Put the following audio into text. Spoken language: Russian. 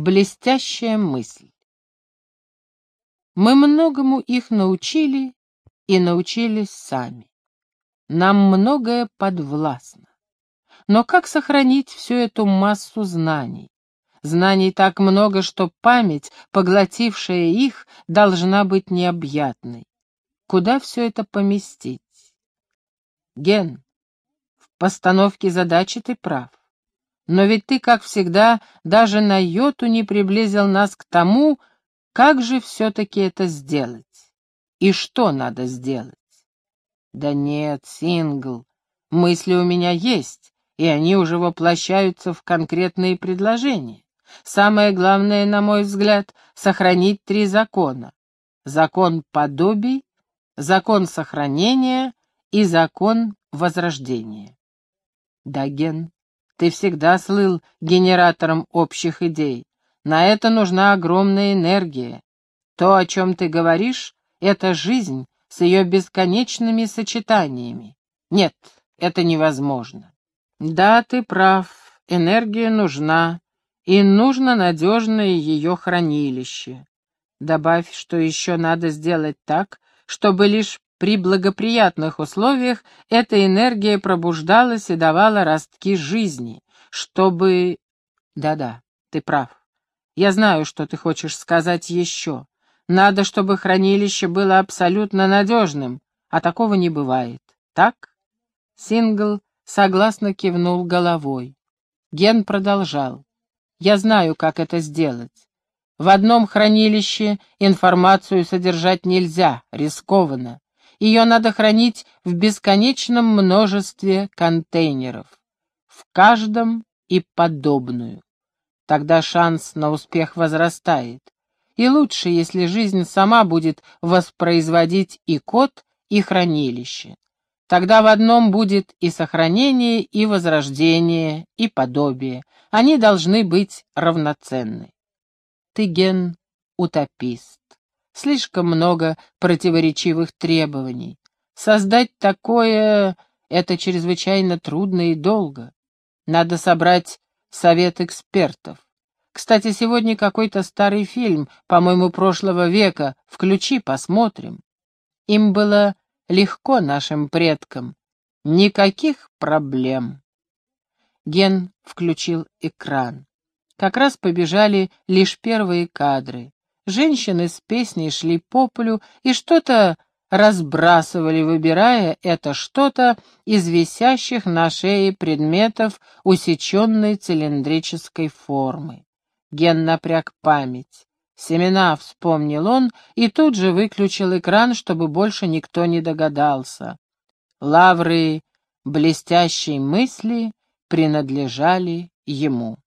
Блестящая мысль. Мы многому их научили и научились сами. Нам многое подвластно. Но как сохранить всю эту массу знаний? Знаний так много, что память, поглотившая их, должна быть необъятной. Куда все это поместить? Ген, в постановке задачи ты прав. Но ведь ты, как всегда, даже на йоту не приблизил нас к тому, как же все-таки это сделать. И что надо сделать? Да нет, Сингл, мысли у меня есть, и они уже воплощаются в конкретные предложения. Самое главное, на мой взгляд, сохранить три закона. Закон подобий, закон сохранения и закон возрождения. Да, Ген, ты всегда слыл генератором общих идей. На это нужна огромная энергия. То, о чем ты говоришь, — это жизнь с ее бесконечными сочетаниями. Нет, это невозможно. Да, ты прав, энергия нужна, и нужно надежное ее хранилище. Добавь, что еще надо сделать так, чтобы лишь при благоприятных условиях эта энергия пробуждалась и давала ростки жизни, чтобы... Да-да, ты прав. Я знаю, что ты хочешь сказать еще. Надо, чтобы хранилище было абсолютно надежным, а такого не бывает. Так? Сингл согласно кивнул головой. Ген продолжал. Я знаю, как это сделать. В одном хранилище информацию содержать нельзя, рискованно. Ее надо хранить в бесконечном множестве контейнеров. В каждом и подобную. Тогда шанс на успех возрастает. И лучше, если жизнь сама будет воспроизводить и код, и хранилище. Тогда в одном будет и сохранение, и возрождение, и подобие. Они должны быть равноценны. Ты, Ген, утопист. Слишком много противоречивых требований. Создать такое — это чрезвычайно трудно и долго. Надо собрать совет экспертов. Кстати, сегодня какой-то старый фильм, по-моему, прошлого века. Включи, посмотрим. Им было легко нашим предкам. Никаких проблем. Ген включил экран. Как раз побежали лишь первые кадры. Женщины с песней шли по полю и что-то разбрасывали, выбирая это что-то из висящих на шее предметов усеченной цилиндрической формы. Ген напряг память. Семена вспомнил он и тут же выключил экран, чтобы больше никто не догадался. Лавры блестящей мысли принадлежали ему.